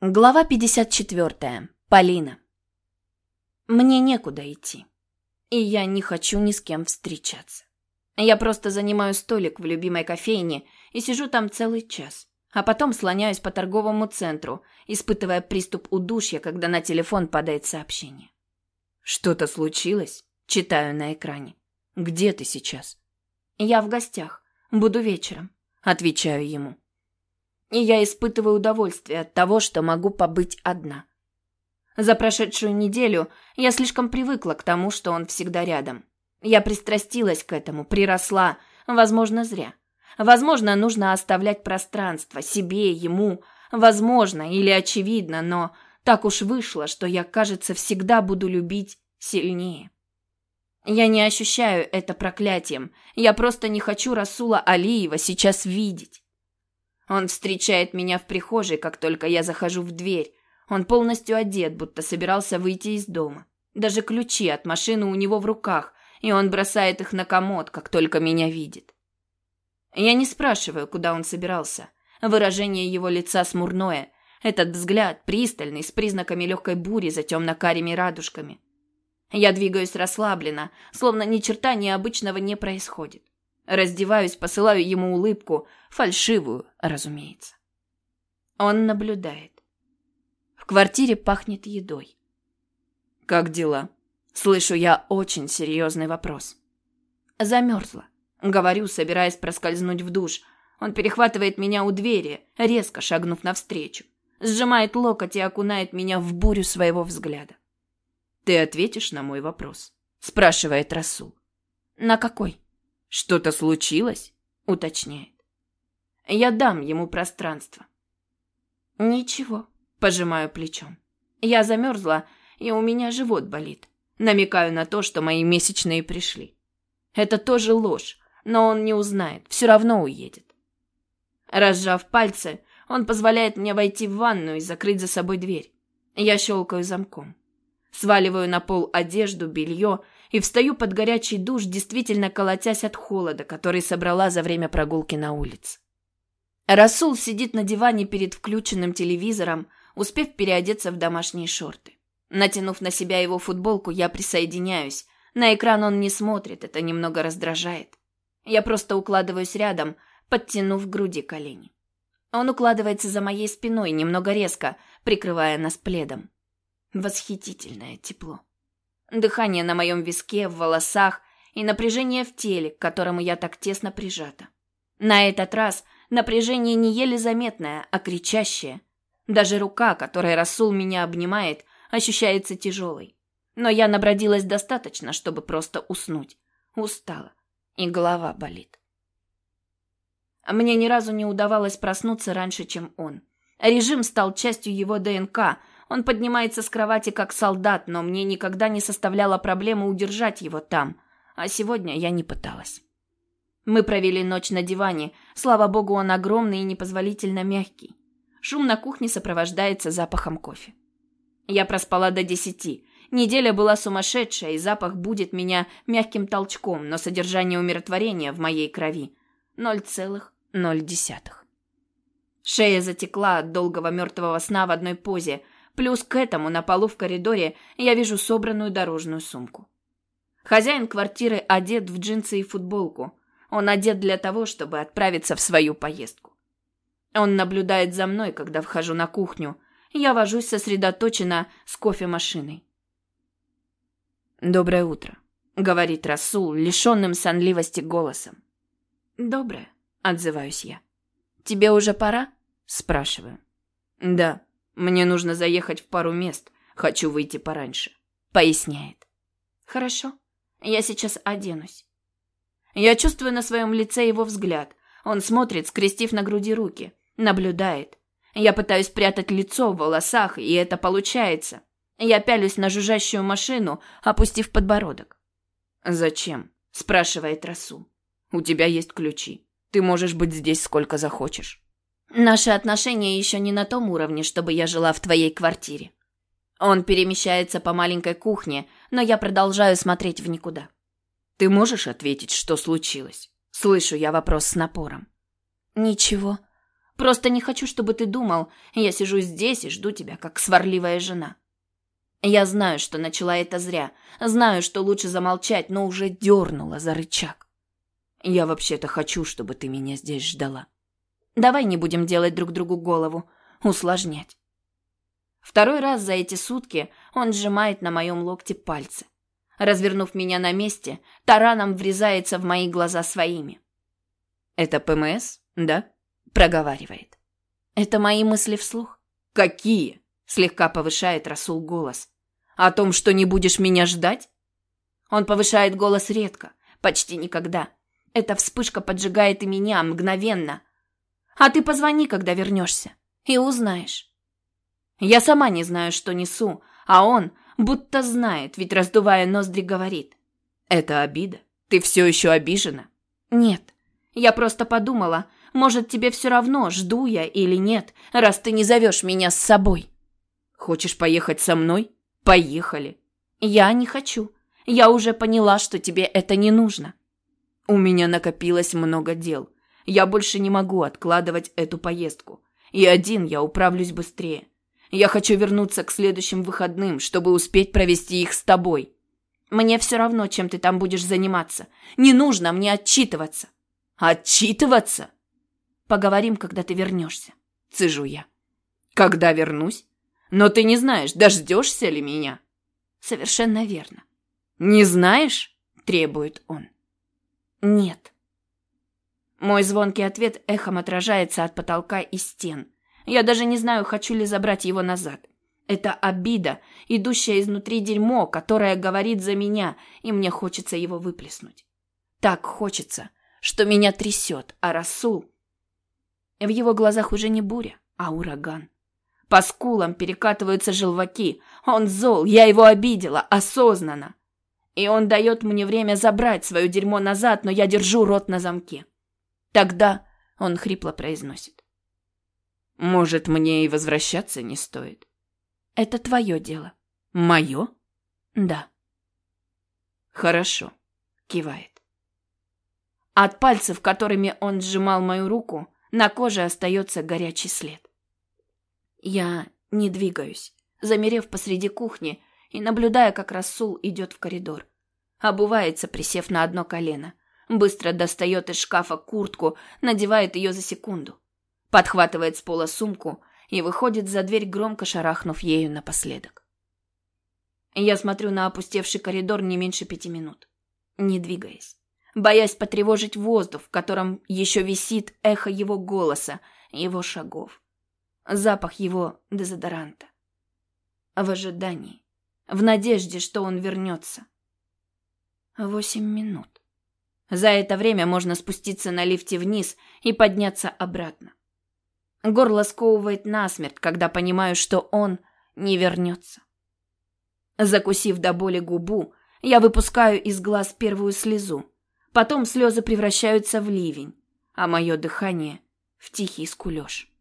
Глава 54. Полина. Мне некуда идти. И я не хочу ни с кем встречаться. Я просто занимаю столик в любимой кофейне и сижу там целый час. А потом слоняюсь по торговому центру, испытывая приступ удушья, когда на телефон падает сообщение. «Что-то случилось?» Читаю на экране. «Где ты сейчас?» «Я в гостях. Буду вечером», — отвечаю ему и я испытываю удовольствие от того, что могу побыть одна. За прошедшую неделю я слишком привыкла к тому, что он всегда рядом. Я пристрастилась к этому, приросла, возможно, зря. Возможно, нужно оставлять пространство себе, ему, возможно или очевидно, но так уж вышло, что я, кажется, всегда буду любить сильнее. Я не ощущаю это проклятием. Я просто не хочу Расула Алиева сейчас видеть. Он встречает меня в прихожей, как только я захожу в дверь. Он полностью одет, будто собирался выйти из дома. Даже ключи от машины у него в руках, и он бросает их на комод, как только меня видит. Я не спрашиваю, куда он собирался. Выражение его лица смурное. Этот взгляд пристальный, с признаками легкой бури за темно-карими радужками. Я двигаюсь расслабленно, словно ни черта необычного не происходит. Раздеваюсь, посылаю ему улыбку, фальшивую, разумеется. Он наблюдает. В квартире пахнет едой. «Как дела?» Слышу я очень серьезный вопрос. Замерзла. Говорю, собираясь проскользнуть в душ. Он перехватывает меня у двери, резко шагнув навстречу. Сжимает локоть и окунает меня в бурю своего взгляда. «Ты ответишь на мой вопрос?» Спрашивает Расул. «На какой?» «Что-то случилось?» — уточняет. Я дам ему пространство. «Ничего», — пожимаю плечом. Я замерзла, и у меня живот болит. Намекаю на то, что мои месячные пришли. Это тоже ложь, но он не узнает, все равно уедет. Разжав пальцы, он позволяет мне войти в ванную и закрыть за собой дверь. Я щелкаю замком. Сваливаю на пол одежду, белье и встаю под горячий душ, действительно колотясь от холода, который собрала за время прогулки на улице. Расул сидит на диване перед включенным телевизором, успев переодеться в домашние шорты. Натянув на себя его футболку, я присоединяюсь. На экран он не смотрит, это немного раздражает. Я просто укладываюсь рядом, подтянув к груди колени. Он укладывается за моей спиной немного резко, прикрывая нас пледом. Восхитительное тепло. Дыхание на моем виске, в волосах и напряжение в теле, к которому я так тесно прижата. На этот раз напряжение не еле заметное, а кричащее. Даже рука, которой Расул меня обнимает, ощущается тяжелой. Но я набродилась достаточно, чтобы просто уснуть. Устала. И голова болит. Мне ни разу не удавалось проснуться раньше, чем он. Режим стал частью его ДНК, он поднимается с кровати как солдат, но мне никогда не составляло проблемы удержать его там. А сегодня я не пыталась. Мы провели ночь на диване. Слава богу, он огромный и непозволительно мягкий. Шум на кухне сопровождается запахом кофе. Я проспала до десяти. Неделя была сумасшедшая, и запах будет меня мягким толчком, но содержание умиротворения в моей крови – ноль целых ноль десятых. Шея затекла от долгого мертвого сна в одной позе – Плюс к этому на полу в коридоре я вижу собранную дорожную сумку. Хозяин квартиры одет в джинсы и футболку. Он одет для того, чтобы отправиться в свою поездку. Он наблюдает за мной, когда вхожу на кухню. Я вожусь сосредоточенно с кофемашиной. «Доброе утро», — говорит Расул, лишенным сонливости голосом. «Доброе», — отзываюсь я. «Тебе уже пора?» — спрашиваю. «Да», мне нужно заехать в пару мест. Хочу выйти пораньше. Поясняет. Хорошо. Я сейчас оденусь. Я чувствую на своем лице его взгляд. Он смотрит, скрестив на груди руки. Наблюдает. Я пытаюсь спрятать лицо в волосах, и это получается. Я пялюсь на жужжащую машину, опустив подбородок. «Зачем?» – спрашивает Расул. «У тебя есть ключи. Ты можешь быть здесь сколько захочешь». Наши отношения еще не на том уровне, чтобы я жила в твоей квартире. Он перемещается по маленькой кухне, но я продолжаю смотреть в никуда. Ты можешь ответить, что случилось? Слышу я вопрос с напором. Ничего. Просто не хочу, чтобы ты думал, я сижу здесь и жду тебя, как сварливая жена. Я знаю, что начала это зря. Знаю, что лучше замолчать, но уже дернула за рычаг. Я вообще-то хочу, чтобы ты меня здесь ждала. Давай не будем делать друг другу голову, усложнять. Второй раз за эти сутки он сжимает на моем локте пальцы. Развернув меня на месте, тараном врезается в мои глаза своими. «Это ПМС, да?» – проговаривает. «Это мои мысли вслух?» «Какие?» – слегка повышает Расул голос. «О том, что не будешь меня ждать?» Он повышает голос редко, почти никогда. Эта вспышка поджигает и меня мгновенно. А ты позвони, когда вернешься, и узнаешь. Я сама не знаю, что несу, а он будто знает, ведь раздувая ноздри говорит. Это обида? Ты все еще обижена? Нет. Я просто подумала, может, тебе все равно, жду я или нет, раз ты не зовешь меня с собой. Хочешь поехать со мной? Поехали. Я не хочу. Я уже поняла, что тебе это не нужно. У меня накопилось много дел. Я больше не могу откладывать эту поездку. И один я управлюсь быстрее. Я хочу вернуться к следующим выходным, чтобы успеть провести их с тобой. Мне все равно, чем ты там будешь заниматься. Не нужно мне отчитываться. Отчитываться? Поговорим, когда ты вернешься. Цежу я. Когда вернусь? Но ты не знаешь, дождешься ли меня? Совершенно верно. Не знаешь? Требует он. «Нет». Мой звонкий ответ эхом отражается от потолка и стен. Я даже не знаю, хочу ли забрать его назад. Это обида, идущая изнутри дерьмо, которое говорит за меня, и мне хочется его выплеснуть. Так хочется, что меня трясет, а Расул... В его глазах уже не буря, а ураган. По скулам перекатываются желваки. Он зол, я его обидела, осознанно. И он дает мне время забрать свое дерьмо назад, но я держу рот на замке. Тогда он хрипло произносит. «Может, мне и возвращаться не стоит?» «Это твое дело». «Мое?» «Да». «Хорошо», — кивает. От пальцев, которыми он сжимал мою руку, на коже остается горячий след. Я не двигаюсь, замерев посреди кухни и наблюдая, как Расул идет в коридор. Обувается, присев на одно колено. Быстро достает из шкафа куртку, надевает ее за секунду. Подхватывает с пола сумку и выходит за дверь, громко шарахнув ею напоследок. Я смотрю на опустевший коридор не меньше пяти минут, не двигаясь, боясь потревожить воздух, в котором еще висит эхо его голоса, его шагов, запах его дезодоранта. В ожидании, в надежде, что он вернется. Восемь минут. За это время можно спуститься на лифте вниз и подняться обратно. Горло сковывает насмерть, когда понимаю, что он не вернется. Закусив до боли губу, я выпускаю из глаз первую слезу. Потом слезы превращаются в ливень, а мое дыхание — в тихий скулеж.